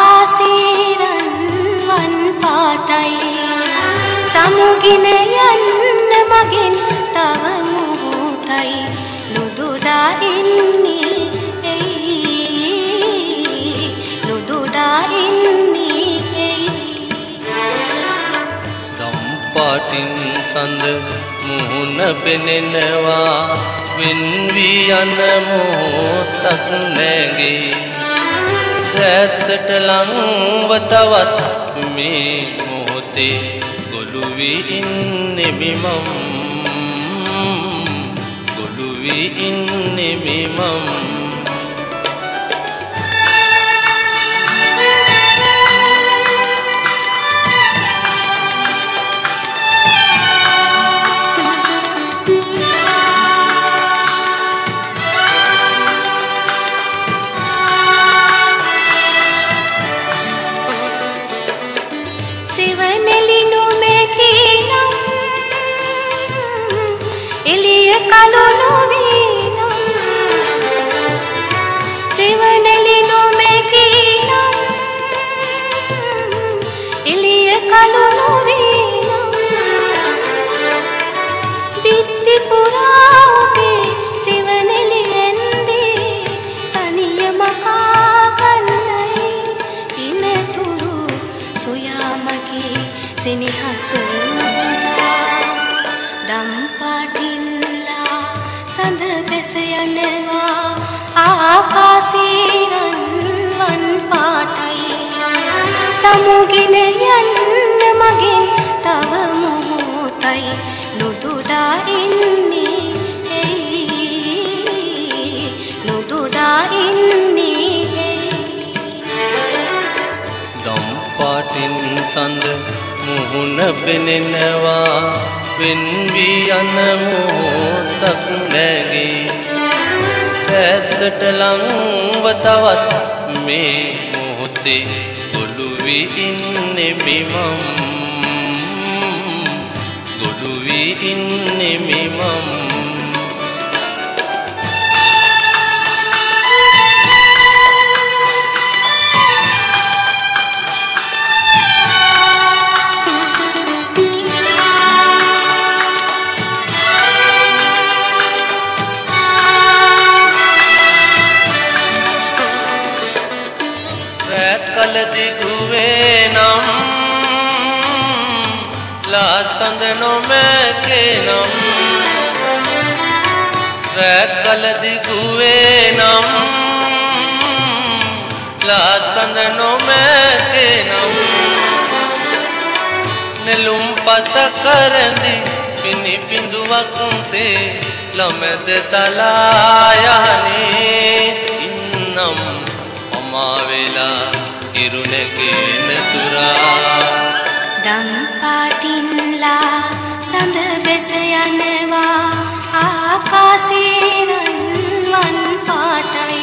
ආකාසීරන්වන් පාටයි. සමුගෙන යන්න මගින් තව මුහුතයි. නුදුඩා ඉන්නේ එයි. නුදුඩා ඉන්නේ එයි. දම්පාටින් සඳ මුහුණ පෙනෙනවා. වෙන්වී යන මොහොතක් නැගේ. දැසට ලංව තවත් මේ මොහොතේ ගොළු වී ඉන්නේ මිමම්. ගොළු වී ඉන්නේ මිමම්. සිවනෙලිනු මෙකීනම් සඳ බැස යනවා ආකාසීරන්වන් පාටයි. සමුගෙන යන්න මගින් තව මොහොතයි. නුදුඩා ඉන්නේ එයි නුදුඩා ඉන්නේ එයි දම්පාටින් සඳ මුහුණ පෙනෙනවා. වෙන්වී යන මොහොතක් නැගේ. දැසට ලංව තවත් මේ මොහොතේ ගොළු වී ඉන්නේ මිමම් ගොළු වී ඉන්නේ මිමම් सकलदिघुवेनं लासन्दनुमकिनं सकलदिघुवेनं लासन्दनुमकिनं निलुं पतकरन्दि पिनि बिन्दुवकुंसे लमद तलायाने इन्नं अमावेला। නොමැකේ නම් නෙළුම් පත කරදි පිණි බිඳුවක් සේ ළමැද තලා යහනේ ඉන්නම් අමා වෙලා ඉරුණගෙන තුරා දම්පාටින්ලා සඳ බැස යනවා. ආකාසීරන්වන් පාටයි.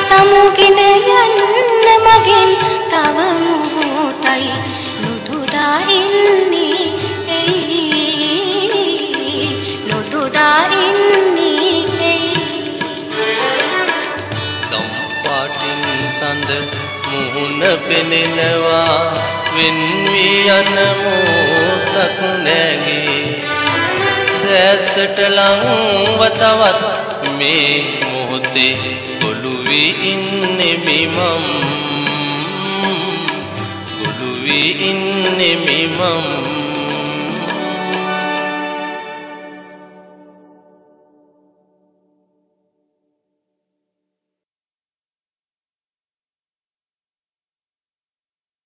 සමුගෙන යන්න මගින් තව මොහොතයි. නුදුඩා ඉන්නේ එයි. නුදුඩා ඉන්නේ එයි. දම්පාටින් සඳ මුහුණ පෙනෙනවා. වෙන්වී යන මොහොතක් නැගේ. දැසට ලංව තවත් මේ මොහොතේ ගොළු වී ඉන්නේ මිමම් ගොළු වී ඉන්නේ මිමම්